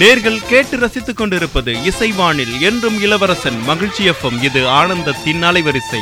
நேர்கள் கேட்டு ரசித்துக் கொண்டிருப்பது இசைவானில் என்றும் இளவரசன் மகிழ்ச்சி எஃப்எம். இது ஆனந்தத்தின் அலைவரிசை.